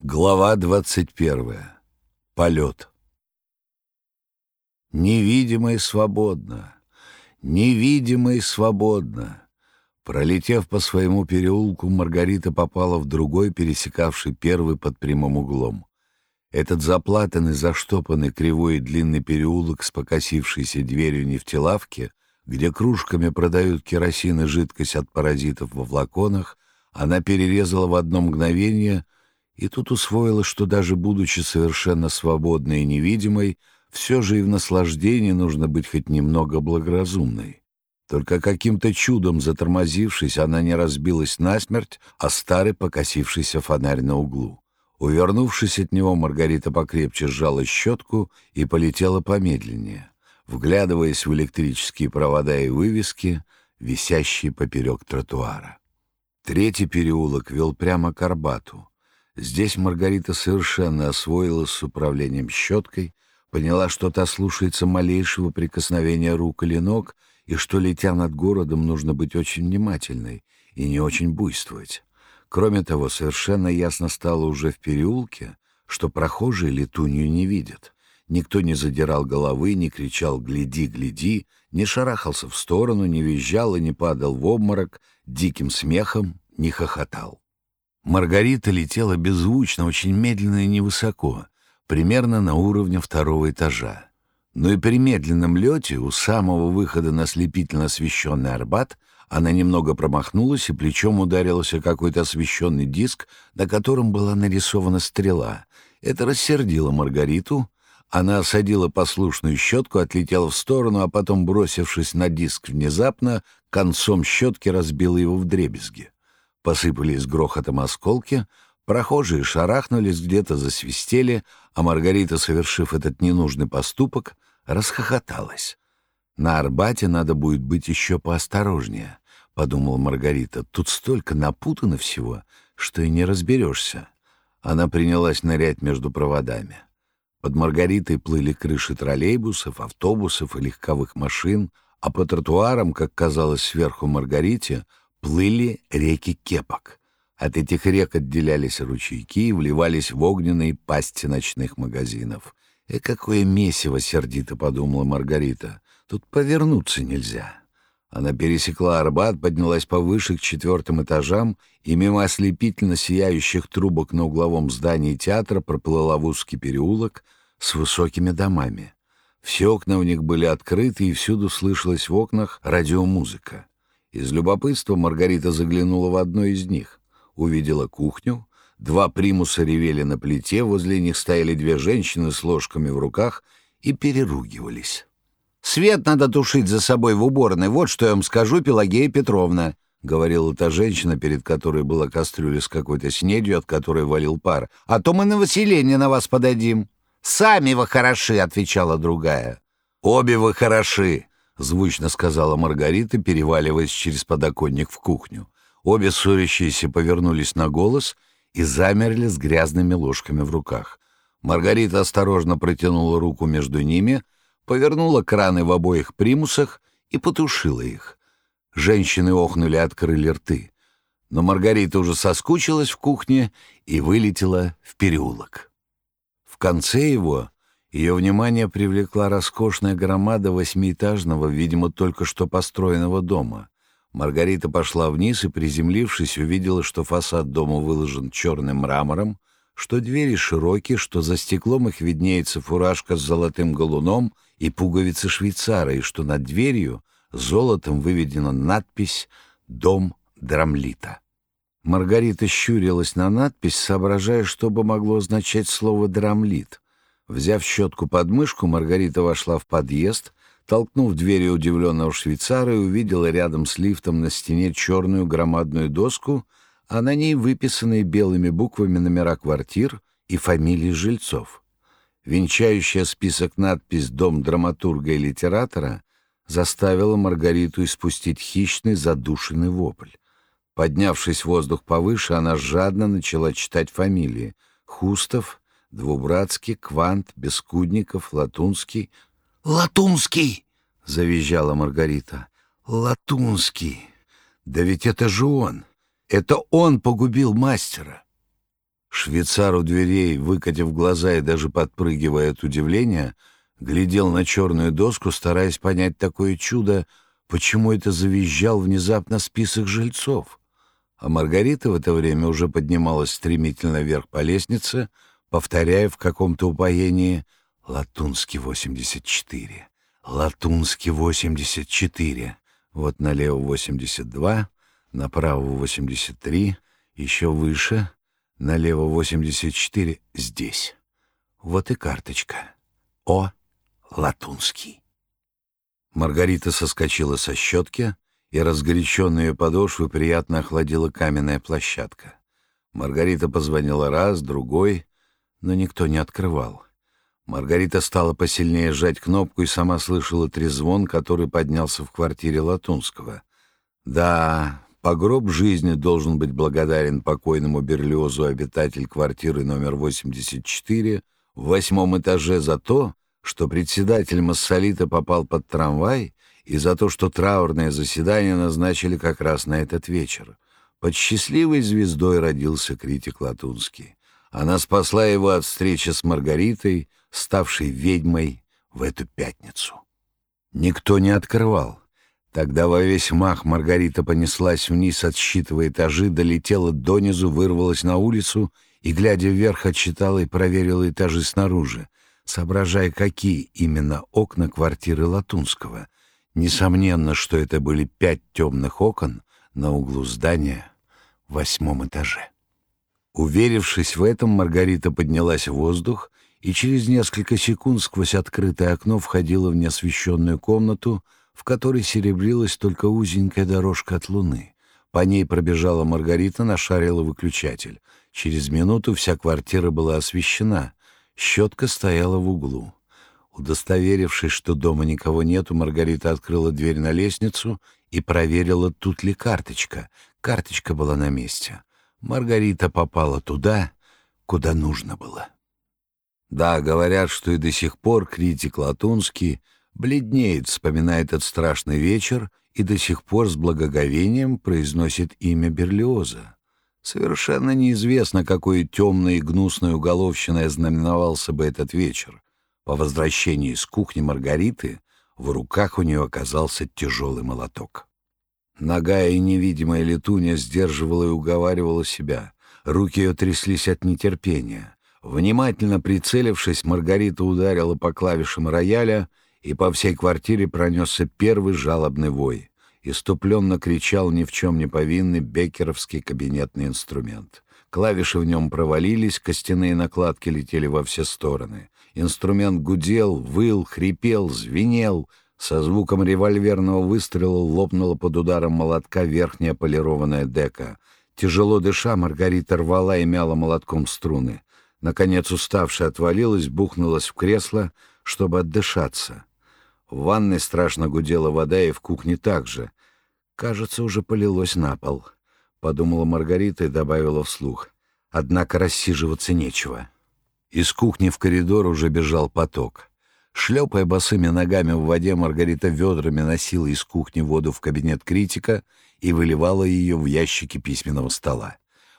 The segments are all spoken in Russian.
Глава двадцать первая. Полет. Невидимо и свободно, невидимо и свободно. Пролетев по своему переулку, Маргарита попала в другой, пересекавший первый под прямым углом. Этот заплатанный, заштопанный, кривой и длинный переулок с покосившейся дверью нефтелавки, где кружками продают керосин и жидкость от паразитов во флаконах, она перерезала в одно мгновение — и тут усвоила, что даже будучи совершенно свободной и невидимой, все же и в наслаждении нужно быть хоть немного благоразумной. Только каким-то чудом затормозившись, она не разбилась насмерть, а старый покосившийся фонарь на углу. Увернувшись от него, Маргарита покрепче сжала щетку и полетела помедленнее, вглядываясь в электрические провода и вывески, висящие поперек тротуара. Третий переулок вел прямо к Арбату. Здесь Маргарита совершенно освоилась с управлением щеткой, поняла, что та слушается малейшего прикосновения рук или ног, и что, летя над городом, нужно быть очень внимательной и не очень буйствовать. Кроме того, совершенно ясно стало уже в переулке, что прохожие летунью не видят. Никто не задирал головы, не кричал «гляди, гляди», не шарахался в сторону, не визжал и не падал в обморок, диким смехом не хохотал. Маргарита летела беззвучно, очень медленно и невысоко, примерно на уровне второго этажа. Но и при медленном лете у самого выхода на слепительно освещенный Арбат она немного промахнулась и плечом ударилась о какой-то освещенный диск, на котором была нарисована стрела. Это рассердило Маргариту. Она осадила послушную щетку, отлетела в сторону, а потом, бросившись на диск внезапно, концом щетки разбила его в дребезги. Посыпались грохотом осколки, прохожие шарахнулись, где-то засвистели, а Маргарита, совершив этот ненужный поступок, расхохоталась. «На Арбате надо будет быть еще поосторожнее», — подумала Маргарита. «Тут столько напутано всего, что и не разберешься». Она принялась нырять между проводами. Под Маргаритой плыли крыши троллейбусов, автобусов и легковых машин, а по тротуарам, как казалось сверху Маргарите, плыли реки кепок. От этих рек отделялись ручейки и вливались в огненные пасти ночных магазинов. «И какое месиво!» — сердито подумала Маргарита. «Тут повернуться нельзя». Она пересекла Арбат, поднялась повыше к четвертым этажам и мимо ослепительно сияющих трубок на угловом здании театра проплыла в узкий переулок с высокими домами. Все окна у них были открыты, и всюду слышалась в окнах радиомузыка. Из любопытства Маргарита заглянула в одно из них, увидела кухню, два примуса ревели на плите, возле них стояли две женщины с ложками в руках и переругивались. «Свет надо тушить за собой в уборной, вот что я вам скажу, Пелагея Петровна», — говорила та женщина, перед которой была кастрюля с какой-то снедью, от которой валил пар. «А то мы на Василение на вас подадим». «Сами вы хороши», — отвечала другая. «Обе вы хороши», — звучно сказала Маргарита, переваливаясь через подоконник в кухню. Обе ссорящиеся повернулись на голос и замерли с грязными ложками в руках. Маргарита осторожно протянула руку между ними, повернула краны в обоих примусах и потушила их. Женщины охнули и открыли рты. Но Маргарита уже соскучилась в кухне и вылетела в переулок. В конце его ее внимание привлекла роскошная громада восьмиэтажного, видимо, только что построенного дома. Маргарита пошла вниз и, приземлившись, увидела, что фасад дома выложен черным мрамором, что двери широкие, что за стеклом их виднеется фуражка с золотым галуном и пуговицы швейцара, и что над дверью золотом выведена надпись «Дом Драмлита». Маргарита щурилась на надпись, соображая, что бы могло означать слово «драмлит». Взяв щетку под мышку, Маргарита вошла в подъезд, толкнув дверью удивленного швейцара и увидела рядом с лифтом на стене черную громадную доску, а на ней выписанные белыми буквами номера квартир и фамилии жильцов. Венчающая список надпись «Дом драматурга и литератора» заставила Маргариту испустить хищный задушенный вопль. Поднявшись в воздух повыше, она жадно начала читать фамилии — Хустов, Двубратский, Квант, Бескудников, Латунский. «Латунский!» — завизжала Маргарита. «Латунский! Да ведь это же он! Это он погубил мастера!» Швейцар у дверей, выкатив глаза и даже подпрыгивая от удивления, глядел на черную доску, стараясь понять такое чудо, почему это завизжал внезапно список жильцов. А Маргарита в это время уже поднималась стремительно вверх по лестнице, повторяя в каком-то упоении «Латунский 84». Латунский 84. Вот налево 82, направо 83, еще выше, налево 84, здесь. Вот и карточка. О. Латунский. Маргарита соскочила со щетки, и разгоряченные подошвы приятно охладила каменная площадка. Маргарита позвонила раз, другой, но никто не открывал. Маргарита стала посильнее сжать кнопку и сама слышала трезвон, который поднялся в квартире Латунского. Да, по гроб жизни должен быть благодарен покойному Берлиозу обитатель квартиры номер 84 в восьмом этаже за то, что председатель Массолита попал под трамвай и за то, что траурное заседание назначили как раз на этот вечер. Под счастливой звездой родился критик Латунский. Она спасла его от встречи с Маргаритой, ставшей ведьмой в эту пятницу. Никто не открывал. Тогда во весь мах Маргарита понеслась вниз, отсчитывая этажи, долетела донизу, вырвалась на улицу и, глядя вверх, отсчитала и проверила этажи снаружи, соображая, какие именно окна квартиры Латунского. Несомненно, что это были пять темных окон на углу здания в восьмом этаже. Уверившись в этом, Маргарита поднялась в воздух и через несколько секунд сквозь открытое окно входила в неосвещенную комнату, в которой серебрилась только узенькая дорожка от луны. По ней пробежала Маргарита, нашарила выключатель. Через минуту вся квартира была освещена. Щетка стояла в углу. Удостоверившись, что дома никого нету, Маргарита открыла дверь на лестницу и проверила, тут ли карточка. Карточка была на месте. Маргарита попала туда, куда нужно было. Да, говорят, что и до сих пор критик Латунский бледнеет, вспоминая этот страшный вечер и до сих пор с благоговением произносит имя Берлиоза. Совершенно неизвестно, какой темной и гнусной уголовщиной ознаменовался бы этот вечер. По возвращении из кухни Маргариты в руках у нее оказался тяжелый молоток. Ногая и невидимая летуня сдерживала и уговаривала себя. Руки ее тряслись от нетерпения. Внимательно прицелившись, Маргарита ударила по клавишам рояля, и по всей квартире пронесся первый жалобный вой. Иступленно кричал ни в чем не повинный беккеровский кабинетный инструмент. Клавиши в нем провалились, костяные накладки летели во все стороны. Инструмент гудел, выл, хрипел, звенел. Со звуком револьверного выстрела лопнула под ударом молотка верхняя полированная дека. Тяжело дыша, Маргарита рвала и мяла молотком струны. Наконец, уставшая, отвалилась, бухнулась в кресло, чтобы отдышаться. В ванной страшно гудела вода, и в кухне также. Кажется, уже полилось на пол. Подумала Маргарита и добавила вслух. Однако рассиживаться нечего. Из кухни в коридор уже бежал поток. Шлепая босыми ногами в воде, Маргарита ведрами носила из кухни воду в кабинет критика и выливала ее в ящики письменного стола.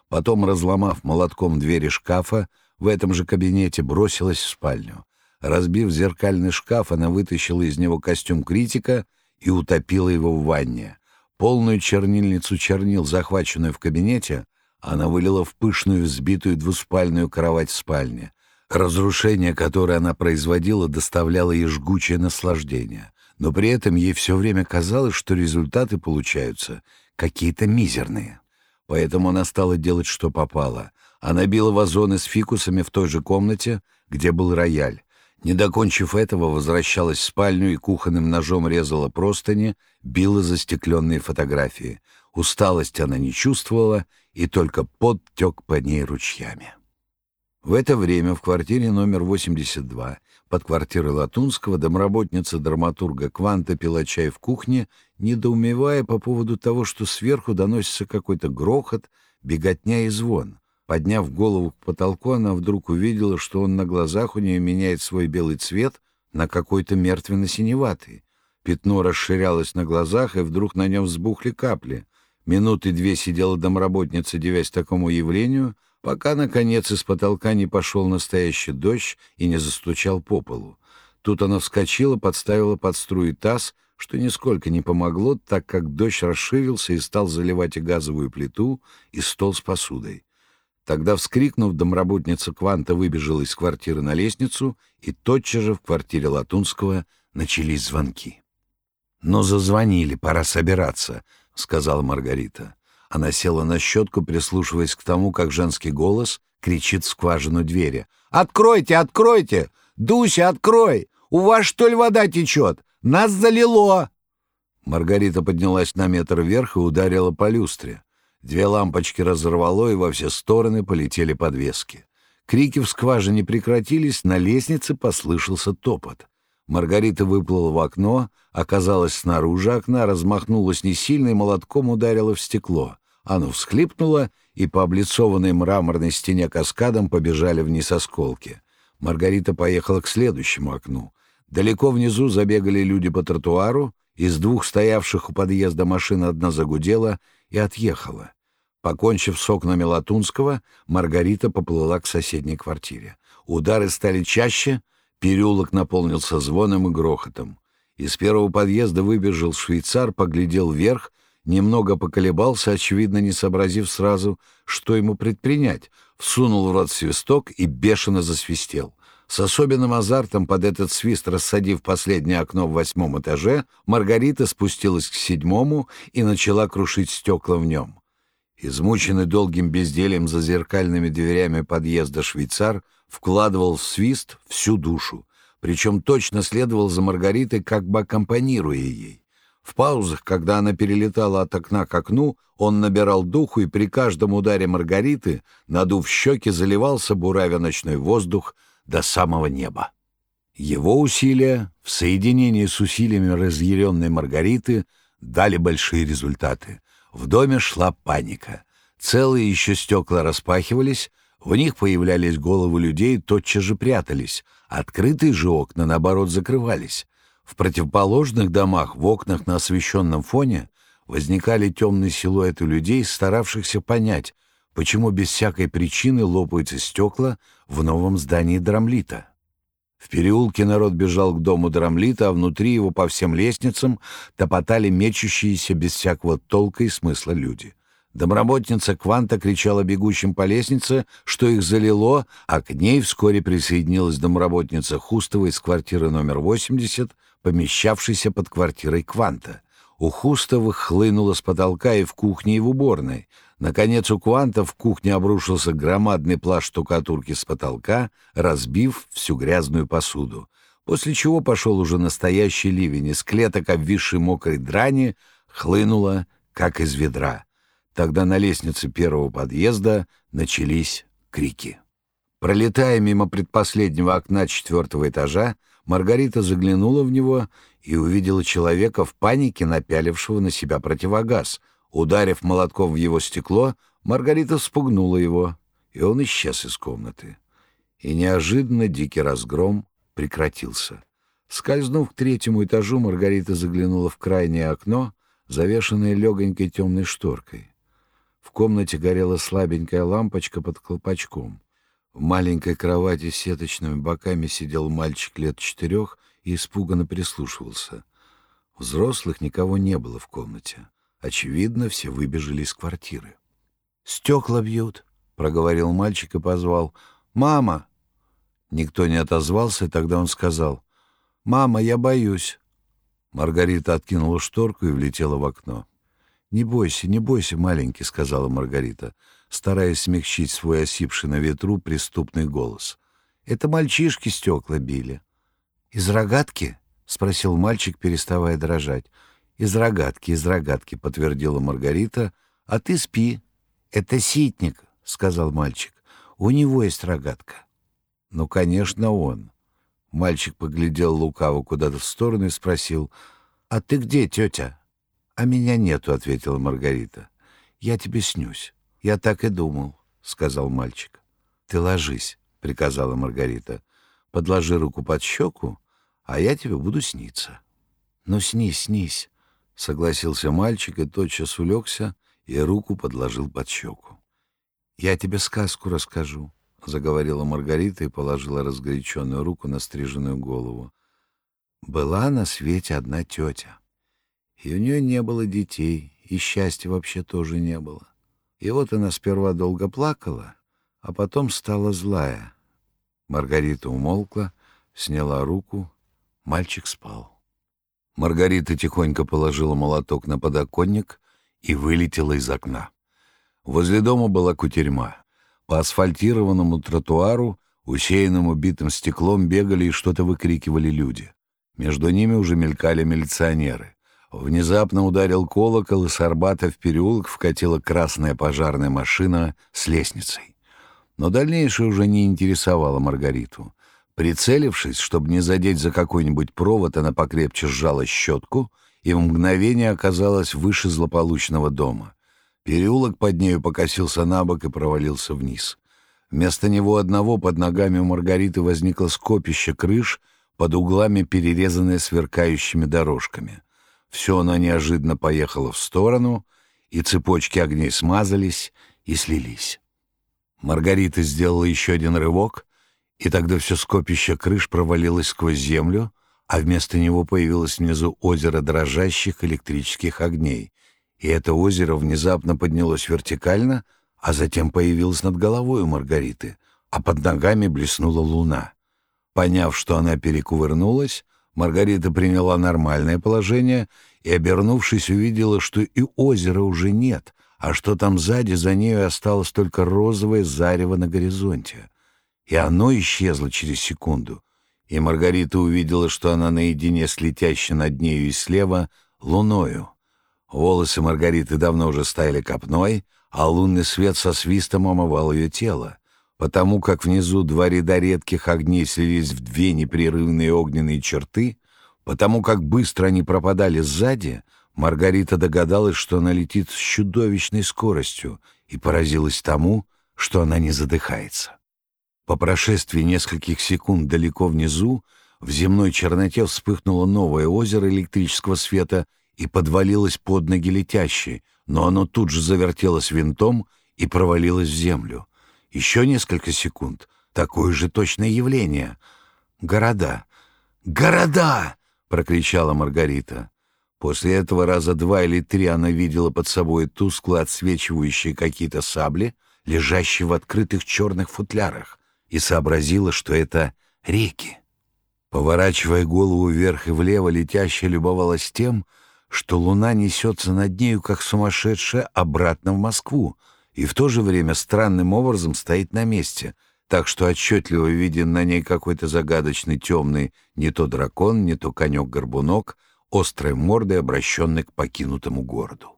Потом, разломав молотком двери шкафа, в этом же кабинете бросилась в спальню. Разбив зеркальный шкаф, она вытащила из него костюм критика и утопила его в ванне. Полную чернильницу чернил, захваченную в кабинете, она вылила в пышную взбитую двуспальную кровать в спальне. Разрушение, которое она производила, доставляло ей жгучее наслаждение. Но при этом ей все время казалось, что результаты получаются какие-то мизерные. Поэтому она стала делать, что попало. Она била вазоны с фикусами в той же комнате, где был рояль. Не докончив этого, возвращалась в спальню и кухонным ножом резала простыни, била застекленные фотографии. Усталость она не чувствовала, и только пот тек по ней ручьями. В это время в квартире номер 82 под квартирой Латунского домработница драматурга Кванта пила чай в кухне, недоумевая по поводу того, что сверху доносится какой-то грохот, беготня и звон. Подняв голову к потолку, она вдруг увидела, что он на глазах у нее меняет свой белый цвет на какой-то мертвенно-синеватый. Пятно расширялось на глазах, и вдруг на нем взбухли капли. Минуты две сидела домработница, девясь такому явлению, пока, наконец, из потолка не пошел настоящий дождь и не застучал по полу. Тут она вскочила, подставила под струи таз, что нисколько не помогло, так как дождь расширился и стал заливать и газовую плиту, и стол с посудой. Тогда, вскрикнув, домработница Кванта выбежала из квартиры на лестницу, и тотчас же в квартире Латунского начались звонки. «Ну, зазвонили, пора собираться», — сказала Маргарита. Она села на щетку, прислушиваясь к тому, как женский голос кричит в скважину двери. «Откройте, откройте! Дуся, открой! У вас, что ли, вода течет? Нас залило!» Маргарита поднялась на метр вверх и ударила по люстре. Две лампочки разорвало, и во все стороны полетели подвески. Крики в скважине прекратились, на лестнице послышался топот. Маргарита выплыла в окно, оказалась снаружи окна, размахнулась не сильно и молотком ударила в стекло. Оно всхлипнуло, и по облицованной мраморной стене каскадом побежали вниз осколки. Маргарита поехала к следующему окну. Далеко внизу забегали люди по тротуару, из двух стоявших у подъезда машин одна загудела и отъехала. Покончив с окнами Латунского, Маргарита поплыла к соседней квартире. Удары стали чаще — Переулок наполнился звоном и грохотом. Из первого подъезда выбежал швейцар, поглядел вверх, немного поколебался, очевидно, не сообразив сразу, что ему предпринять, всунул в рот свисток и бешено засвистел. С особенным азартом под этот свист, рассадив последнее окно в восьмом этаже, Маргарита спустилась к седьмому и начала крушить стекла в нем. Измученный долгим бездельем за зеркальными дверями подъезда швейцар — вкладывал в свист всю душу, причем точно следовал за Маргаритой, как бы аккомпанируя ей. В паузах, когда она перелетала от окна к окну, он набирал духу и при каждом ударе Маргариты, надув щеки, заливался, буравя ночной воздух до самого неба. Его усилия, в соединении с усилиями разъяренной Маргариты, дали большие результаты. В доме шла паника. Целые еще стекла распахивались, в них появлялись головы людей, тотчас же прятались. Открытые же окна, наоборот, закрывались. В противоположных домах, в окнах на освещенном фоне, возникали темные силуэты людей, старавшихся понять, почему без всякой причины лопаются стекла в новом здании Драмлита. В переулке народ бежал к дому Драмлита, а внутри его по всем лестницам топотали мечущиеся без всякого толка и смысла люди. Домработница Кванта кричала бегущим по лестнице, что их залило, а к ней вскоре присоединилась домработница Хустова из квартиры номер 80, помещавшейся под квартирой Кванта. У Хустовых хлынуло с потолка и в кухне, и в уборной. Наконец у Кванта в кухне обрушился громадный плащ штукатурки с потолка, разбив всю грязную посуду. После чего пошел уже настоящий ливень, из клеток, обвисшей мокрой драни, хлынуло, как из ведра. Тогда на лестнице первого подъезда начались крики. Пролетая мимо предпоследнего окна четвертого этажа, Маргарита заглянула в него и увидела человека в панике, напялившего на себя противогаз. Ударив молотком в его стекло, Маргарита спугнула его, и он исчез из комнаты. И неожиданно дикий разгром прекратился. Скользнув к третьему этажу, Маргарита заглянула в крайнее окно, завешенное легонькой темной шторкой. Комнате горела слабенькая лампочка под колпачком. В маленькой кровати с сеточными боками сидел мальчик лет четырех и испуганно прислушивался. Взрослых никого не было в комнате. Очевидно, все выбежали из квартиры. «Стекла бьют», — проговорил мальчик и позвал. «Мама!» Никто не отозвался, и тогда он сказал. «Мама, я боюсь». Маргарита откинула шторку и влетела в окно. «Не бойся, не бойся, маленький», — сказала Маргарита, стараясь смягчить свой осипший на ветру преступный голос. «Это мальчишки стекла били». «Из рогатки?» — спросил мальчик, переставая дрожать. «Из рогатки, из рогатки», — подтвердила Маргарита. «А ты спи». «Это ситник», — сказал мальчик. «У него есть рогатка». «Ну, конечно, он». Мальчик поглядел лукаво куда-то в сторону и спросил. «А ты где, тетя?» «А меня нету», — ответила Маргарита. «Я тебе снюсь». «Я так и думал», — сказал мальчик. «Ты ложись», — приказала Маргарита. «Подложи руку под щеку, а я тебе буду сниться». «Ну, снись, снись», — согласился мальчик и тотчас улегся и руку подложил под щеку. «Я тебе сказку расскажу», — заговорила Маргарита и положила разгоряченную руку на стриженную голову. «Была на свете одна тетя, и у нее не было детей, и счастья вообще тоже не было. И вот она сперва долго плакала, а потом стала злая. Маргарита умолкла, сняла руку, мальчик спал. Маргарита тихонько положила молоток на подоконник и вылетела из окна. Возле дома была кутерьма. По асфальтированному тротуару, усеянному битым стеклом, бегали и что-то выкрикивали люди. Между ними уже мелькали милиционеры. Внезапно ударил колокол, и с Арбата в переулок вкатила красная пожарная машина с лестницей. Но дальнейшее уже не интересовало Маргариту. Прицелившись, чтобы не задеть за какой-нибудь провод, она покрепче сжала щетку и в мгновение оказалась выше злополучного дома. Переулок под нею покосился на бок и провалился вниз. Вместо него одного под ногами у Маргариты возникло скопище крыш, под углами перерезанное сверкающими дорожками. Все она неожиданно поехала в сторону, и цепочки огней смазались и слились. Маргарита сделала еще один рывок, и тогда все скопище крыш провалилось сквозь землю, а вместо него появилось внизу озеро дрожащих электрических огней. И это озеро внезапно поднялось вертикально, а затем появилось над головой у Маргариты, а под ногами блеснула луна. Поняв, что она перекувырнулась, Маргарита приняла нормальное положение и, обернувшись, увидела, что и озера уже нет, а что там сзади за нею осталось только розовое зарево на горизонте. И оно исчезло через секунду, и Маргарита увидела, что она наедине с летящей над нею и слева луною. Волосы Маргариты давно уже стаяли копной, а лунный свет со свистом омывал ее тело. Потому как внизу два ряда редких огней слились в две непрерывные огненные черты, потому как быстро они пропадали сзади — Маргарита догадалась, что она летит с чудовищной скоростью, и поразилась тому, что она не задыхается. По прошествии нескольких секунд далеко внизу в земной черноте вспыхнуло новое озеро электрического света и подвалилось под ноги летящей, но оно тут же завертелось винтом и провалилось в землю. Еще несколько секунд — такое же точное явление. «Города! Города!» — прокричала Маргарита. После этого раза два или три она видела под собой тускло отсвечивающие какие-то сабли, лежащие в открытых черных футлярах, и сообразила, что это реки. Поворачивая голову вверх и влево, летящая любовалась тем, что луна несется над нею, как сумасшедшая, обратно в Москву, и в то же время странным образом стоит на месте, так что отчетливо виден на ней какой-то загадочный темный не то дракон, не то конек-горбунок — острой мордой, обращенной к покинутому городу.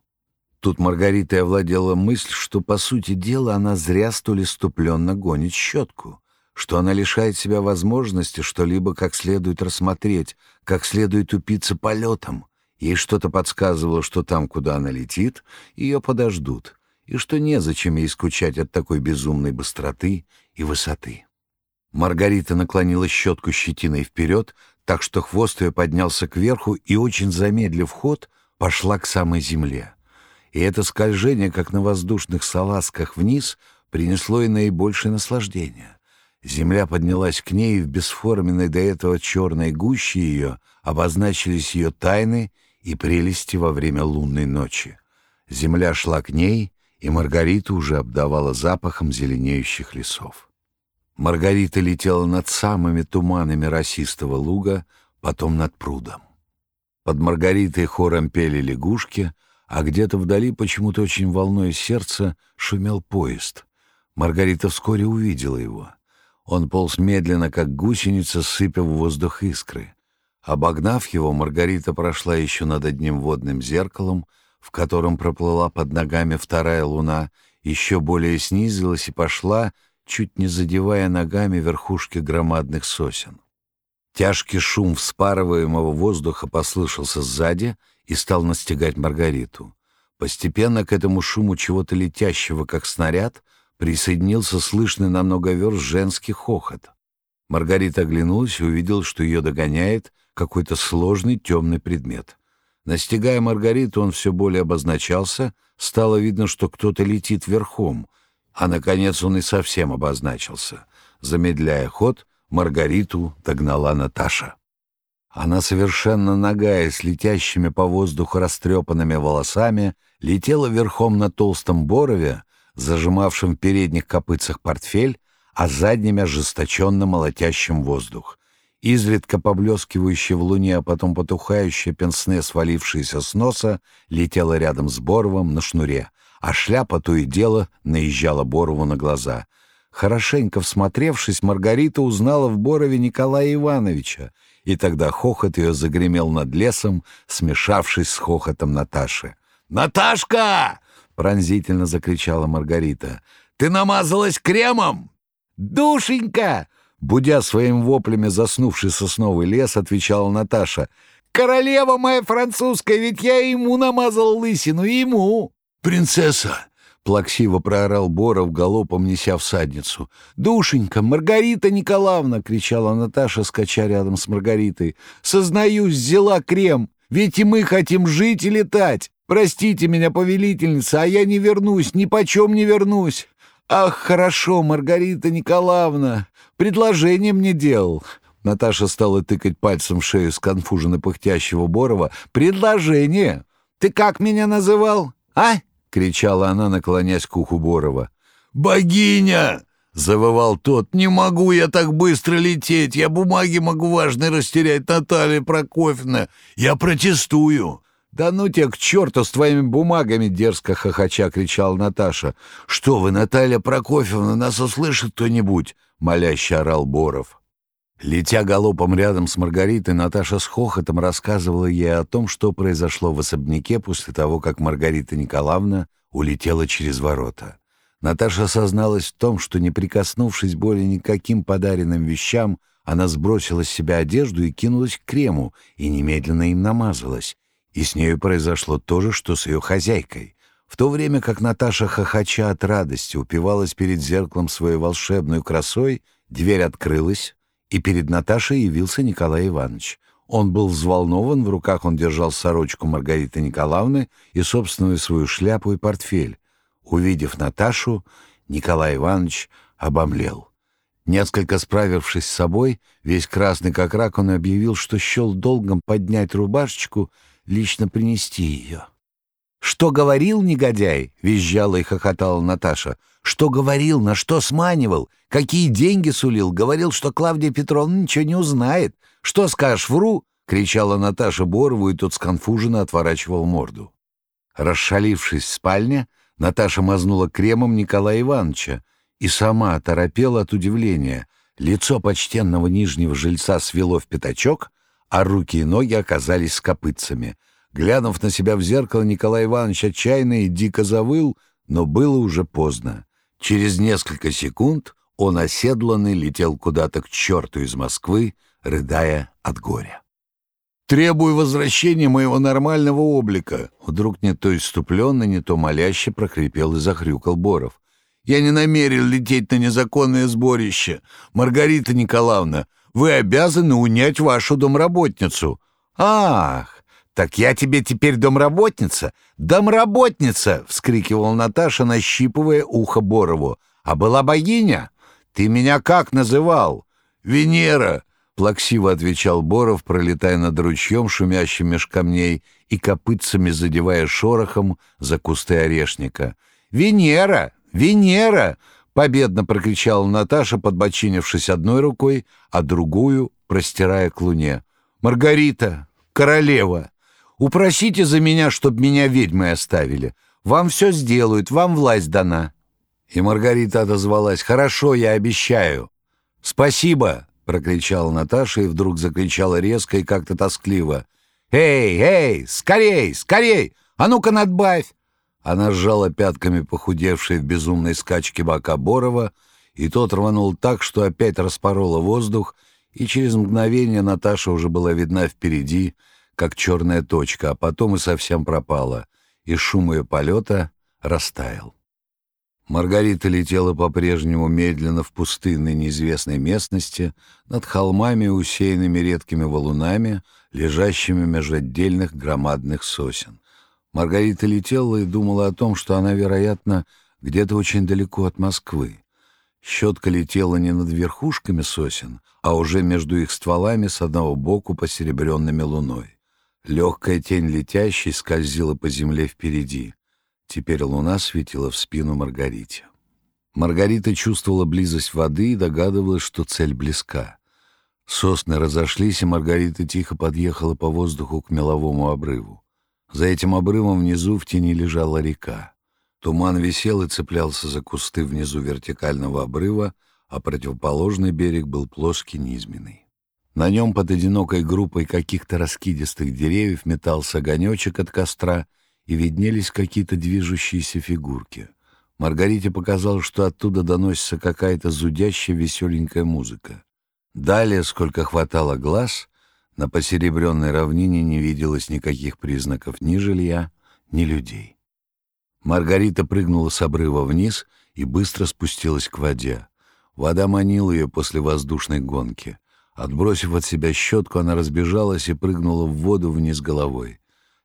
Тут Маргарита овладела мысль, что, по сути дела, она зря столь иступленно гонит щетку, что она лишает себя возможности что-либо как следует рассмотреть, как следует упиться полетом. Ей что-то подсказывало, что там, куда она летит, ее подождут, и что незачем ей скучать от такой безумной быстроты и высоты. Маргарита наклонила щетку щетиной вперед, так что хвост ее поднялся кверху и, очень замедлив ход, пошла к самой земле. И это скольжение, как на воздушных салазках вниз, принесло ей наибольшее наслаждение. Земля поднялась к ней, и в бесформенной до этого черной гуще ее обозначились ее тайны и прелести во время лунной ночи. Земля шла к ней, и Маргарита уже обдавала запахом зеленеющих лесов. Маргарита летела над самыми туманами росистого луга, потом над прудом. Под Маргаритой хором пели лягушки, а где-то вдали, почему-то очень волной сердца, шумел поезд. Маргарита вскоре увидела его. Он полз медленно, как гусеница, сыпя в воздух искры. Обогнав его, Маргарита прошла еще над одним водным зеркалом, в котором проплыла под ногами вторая луна, еще более снизилась и пошла, чуть не задевая ногами верхушки громадных сосен. Тяжкий шум вспарываемого воздуха послышался сзади и стал настигать Маргариту. Постепенно к этому шуму чего-то летящего, как снаряд, присоединился слышный на много верст женский хохот. Маргарита оглянулась и увидела, что ее догоняет какой-то сложный темный предмет. Настигая Маргариту, он все более обозначался, стало видно, что кто-то летит верхом — А, наконец, он и совсем обозначился. Замедляя ход, Маргариту догнала Наташа. Она совершенно нагая, с летящими по воздуху растрепанными волосами, летела верхом на толстом борове, зажимавшем в передних копытцах портфель, а задними ожесточенно молотящим воздух. Изредка поблескивающая в луне, а потом потухающая пенсне, свалившаяся с носа, летела рядом с Боровым на шнуре, а шляпа то и дело наезжала Борову на глаза. Хорошенько всмотревшись, Маргарита узнала в Борове Николая Ивановича, и тогда хохот ее загремел над лесом, смешавшись с хохотом Наташи. «Наташка!» — пронзительно закричала Маргарита. «Ты намазалась кремом!» «Душенька!» Будя своим воплями заснувший сосновый лес, отвечала Наташа. «Королева моя французская, ведь я ему намазал лысину, ему!» «Принцесса!» — плаксиво проорал Боров, галопом неся всадницу. «Душенька, Маргарита Николаевна!» — кричала Наташа, скача рядом с Маргаритой. «Сознаюсь, взяла крем, ведь и мы хотим жить и летать. Простите меня, повелительница, а я не вернусь, ни почем не вернусь. Ах, хорошо, Маргарита Николаевна, предложение мне делал». Наташа стала тыкать пальцем в шею сконфуженно пыхтящего Борова. «Предложение! Ты как меня называл, а?» — кричала она, наклонясь к уху Борова. «Богиня!» — завывал тот. «Не могу я так быстро лететь. Я бумаги могу важные растерять, Наталья Прокофьевна. Я протестую!» «Да ну тебя к черту с твоими бумагами!» — дерзко хохоча кричала Наташа. «Что вы, Наталья Прокофьевна, нас услышит кто-нибудь?» — моляще орал Боров. Летя галопом рядом с Маргаритой, Наташа с хохотом рассказывала ей о том, что произошло в особняке после того, как Маргарита Николаевна улетела через ворота. Наташа созналась в том, что, не прикоснувшись более никаким подаренным вещам, она сбросила с себя одежду и кинулась к крему, и немедленно им намазалась. И с нею произошло то же, что с ее хозяйкой. В то время как Наташа, хохоча от радости, упивалась перед зеркалом своей волшебной красой, дверь открылась, и перед Наташей явился Николай Иванович. Он был взволнован, в руках он держал сорочку Маргариты Николаевны и собственную свою шляпу и портфель. Увидев Наташу, Николай Иванович обомлел. Несколько справившись с собой, весь красный как рак, он объявил, что счел долгом поднять рубашечку, лично принести ее. «Что говорил негодяй?» — визжала и хохотала Наташа. «Что говорил? На что сманивал? Какие деньги сулил? Говорил, что Клавдия Петровна ничего не узнает. Что скажешь, вру?» — кричала Наташа Борову, и тот сконфуженно отворачивал морду. Расшалившись в спальне, Наташа мазнула кремом Николая Ивановича и сама оторопела от удивления. Лицо почтенного нижнего жильца свело в пятачок, а руки и ноги оказались с копытцами — Глянув на себя в зеркало, Николай Иванович отчаянно и дико завыл, но было уже поздно. Через несколько секунд он оседланный летел куда-то к черту из Москвы, рыдая от горя. «Требую возвращения моего нормального облика!» Вдруг не то иступленно, не то моляще прохрипел и захрюкал Боров. «Я не намерен лететь на незаконное сборище. Маргарита Николаевна, вы обязаны унять вашу домработницу». «Ах, «Так я тебе теперь домработница?» «Домработница!» — вскрикивала Наташа, нащипывая ухо Борову. «А была богиня? Ты меня как называл?» «Венера!» — плаксиво отвечал Боров, пролетая над ручьем, шумящим меж камней, и копытцами задевая шорохом за кусты орешника. «Венера! Венера!» — победно прокричала Наташа, подбочинившись одной рукой, а другую простирая к луне. «Маргарита! Королева! Упросите за меня, чтоб меня ведьмой оставили. Вам все сделают, вам власть дана». И Маргарита отозвалась. «Хорошо, я обещаю». «Спасибо!» — прокричала Наташа и вдруг закричала резко и как-то тоскливо. «Эй, эй, скорей, скорей! А ну-ка надбавь!» Она сжала пятками похудевшие в безумной скачке бока Борова, и тот рванул так, что опять распорола воздух, и через мгновение Наташа уже была видна впереди, как черная точка, а потом и совсем пропала, и шум ее полета растаял. Маргарита летела по-прежнему медленно в пустынной неизвестной местности, над холмами, усеянными редкими валунами, лежащими между отдельных громадных сосен. Маргарита летела и думала о том, что она, вероятно, где-то очень далеко от Москвы. Щетка летела не над верхушками сосен, а уже между их стволами с одного боку посеребренными луной. Легкая тень летящей скользила по земле впереди. Теперь луна светила в спину Маргарите. Маргарита чувствовала близость воды и догадывалась, что цель близка. Сосны разошлись, и Маргарита тихо подъехала по воздуху к меловому обрыву. За этим обрывом внизу в тени лежала река. Туман висел и цеплялся за кусты внизу вертикального обрыва, а противоположный берег был плоский, низменный. На нем под одинокой группой каких-то раскидистых деревьев метался огонечек от костра, и виднелись какие-то движущиеся фигурки. Маргарите показалось, что оттуда доносится какая-то зудящая веселенькая музыка. Далее, сколько хватало глаз, на посеребренной равнине не виделось никаких признаков ни жилья, ни людей. Маргарита прыгнула с обрыва вниз и быстро спустилась к воде. Вода манила ее после воздушной гонки. Отбросив от себя щетку, она разбежалась и прыгнула в воду вниз головой.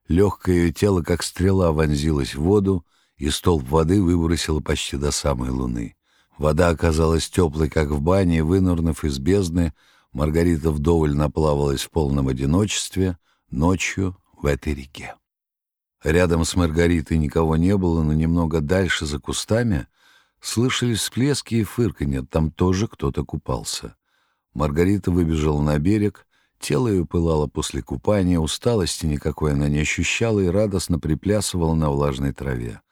Легкое ее тело, как стрела, вонзилось в воду, и столб воды выбросило почти до самой луны. Вода оказалась теплой, как в бане, и, вынырнув из бездны, Маргарита вдоволь наплавалась в полном одиночестве ночью в этой реке. Рядом с Маргаритой никого не было, но немного дальше, за кустами, слышались всплески и фырканье, там тоже кто-то купался. Маргарита выбежала на берег, тело ее пылало после купания, усталости никакой она не ощущала и радостно приплясывала на влажной траве.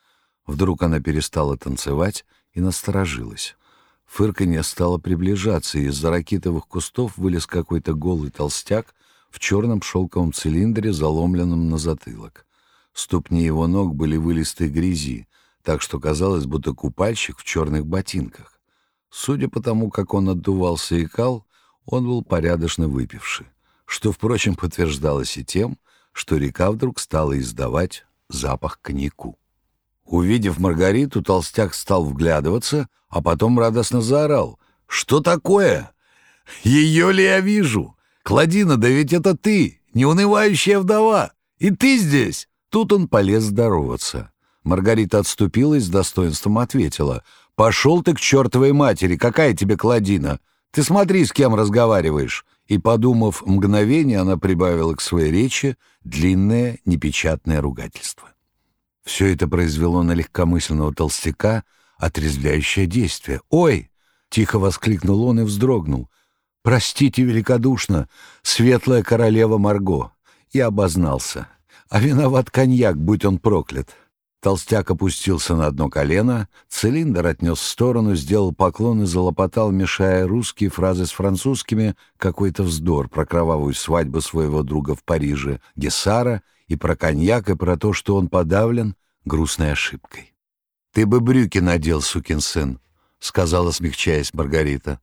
Вдруг она перестала танцевать и насторожилась. Фырканье стало приближаться, и из-за ракитовых кустов вылез какой-то голый толстяк в черном шелковом цилиндре, заломленном на затылок. Ступни его ног были вылистой грязи, так что казалось, будто купальщик в черных ботинках. Судя по тому, как он отдувался и кал, он был порядочно выпивший, что, впрочем, подтверждалось и тем, что река вдруг стала издавать запах коньяку. Увидев Маргариту, толстяк стал вглядываться, а потом радостно заорал. «Что такое? Ее ли я вижу? Кладина, да ведь это ты, неунывающая вдова! И ты здесь!» Тут он полез здороваться. Маргарита отступила и с достоинством ответила. «Пошел ты к чертовой матери! Какая тебе кладина? Ты смотри, с кем разговариваешь!» И, подумав мгновение, она прибавила к своей речи длинное непечатное ругательство. Все это произвело на легкомысленного толстяка отрезвляющее действие. «Ой!» — тихо воскликнул он и вздрогнул. «Простите великодушно, светлая королева Марго!» И обознался а виноват коньяк, будь он проклят. Толстяк опустился на одно колено, цилиндр отнес в сторону, сделал поклон и залопотал, мешая русские фразы с французскими, какой-то вздор про кровавую свадьбу своего друга в Париже, Гессара, и про коньяк, и про то, что он подавлен грустной ошибкой. «Ты бы брюки надел, сукин сын», — сказала, смягчаясь Маргарита.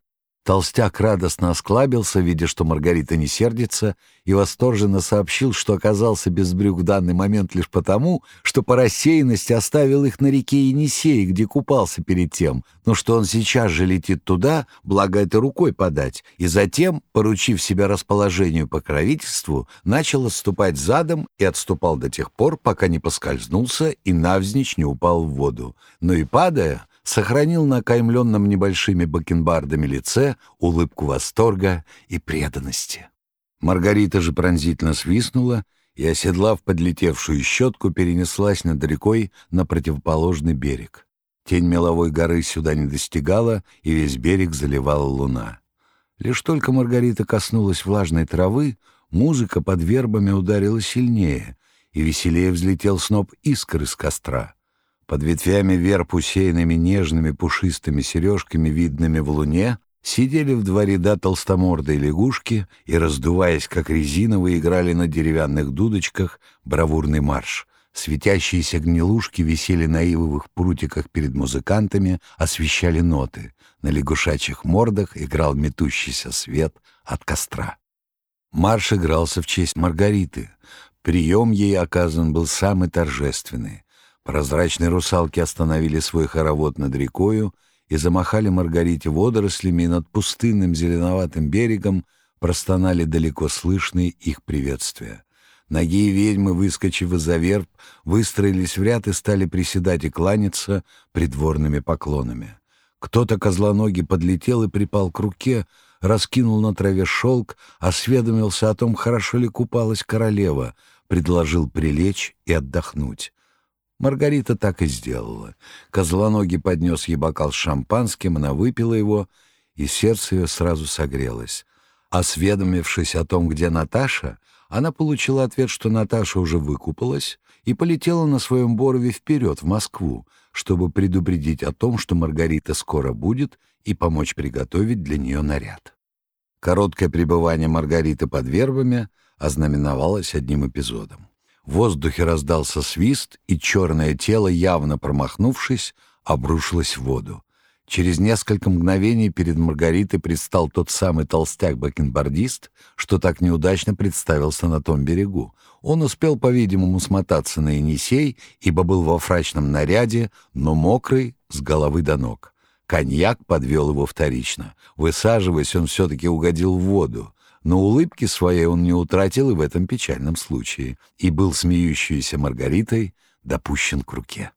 Толстяк радостно осклабился, видя, что Маргарита не сердится, и восторженно сообщил, что оказался без брюк в данный момент лишь потому, что по рассеянности оставил их на реке Енисей, где купался перед тем, но что он сейчас же летит туда, благо это рукой подать, и затем, поручив себя расположению покровительству, начал отступать задом и отступал до тех пор, пока не поскользнулся и навзничь не упал в воду. Но и падая, сохранил на окаймленном небольшими бакенбардами лице улыбку восторга и преданности. Маргарита же пронзительно свистнула и, оседлав подлетевшую щетку, перенеслась над рекой на противоположный берег. Тень меловой горы сюда не достигала, и весь берег заливала луна. Лишь только Маргарита коснулась влажной травы, музыка под вербами ударила сильнее, и веселее взлетел сноп искр из костра — под ветвями верб, усеянными нежными пушистыми сережками, видными в луне, сидели в два ряда толстомордые лягушки и, раздуваясь как резиновые, играли на деревянных дудочках бравурный марш. Светящиеся гнилушки висели на ивовых прутиках перед музыкантами, освещали ноты. На лягушачьих мордах играл метущийся свет от костра. Марш игрался в честь Маргариты. Прием ей оказан был самый торжественный. Прозрачные русалки остановили свой хоровод над рекою и замахали Маргарите водорослями, и над пустынным зеленоватым берегом простонали далеко слышные их приветствия. Ноги ведьмы, выскочив из-за верб, выстроились в ряд и стали приседать и кланяться придворными поклонами. Кто-то козлоногий подлетел и припал к руке, раскинул на траве шелк, осведомился о том, хорошо ли купалась королева, предложил прилечь и отдохнуть. Маргарита так и сделала. Козлоногий поднес ей бокал с шампанским, она выпила его, и сердце ее сразу согрелось. Осведомившись о том, где Наташа, она получила ответ, что Наташа уже выкупалась и полетела на своем Борове вперед, в Москву, чтобы предупредить о том, что Маргарита скоро будет, и помочь приготовить для нее наряд. Короткое пребывание Маргариты под вербами ознаменовалось одним эпизодом. В воздухе раздался свист, и черное тело, явно промахнувшись, обрушилось в воду. Через несколько мгновений перед Маргаритой предстал тот самый толстяк-бакенбардист, что так неудачно представился на том берегу. Он успел, по-видимому, смотаться на Енисей, ибо был во фрачном наряде, но мокрый с головы до ног. Коньяк подвел его вторично. Высаживаясь, он все-таки угодил в воду. Но улыбки своей он не утратил и в этом печальном случае, и был смеющейся Маргаритой допущен к руке.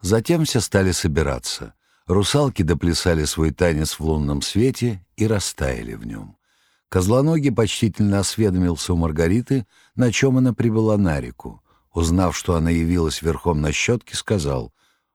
Затем все стали собираться — Русалки доплясали свой танец в лунном свете и растаяли в нем. Козлоногий почтительно осведомился у Маргариты, на чем она прибыла на реку. Узнав, что она явилась верхом на щетке, сказал,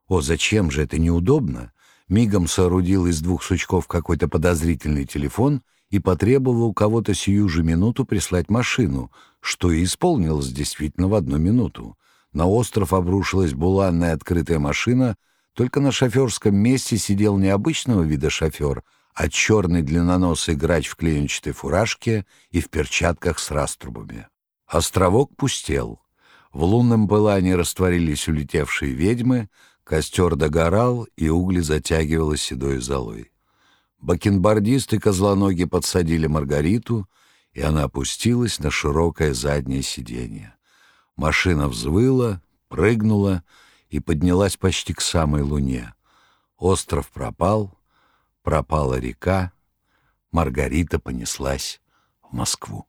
«О, зачем же это неудобно?» Мигом соорудил из двух сучков какой-то подозрительный телефон и потребовал у кого-то сию же минуту прислать машину, что и исполнилось действительно в одну минуту. На остров обрушилась буланная открытая машина — только на шоферском месте сидел необычного вида шофер, а черный длинноносый грач в клеенчатой фуражке и в перчатках с раструбами. Островок пустел. В лунном пылании растворились улетевшие ведьмы, костер догорал, и угли затягивало седой золой. Бакенбардисты козлоноги подсадили Маргариту, и она опустилась на широкое заднее сиденье. Машина взвыла, прыгнула, и поднялась почти к самой луне. Остров пропал, пропала река, Маргарита понеслась в Москву.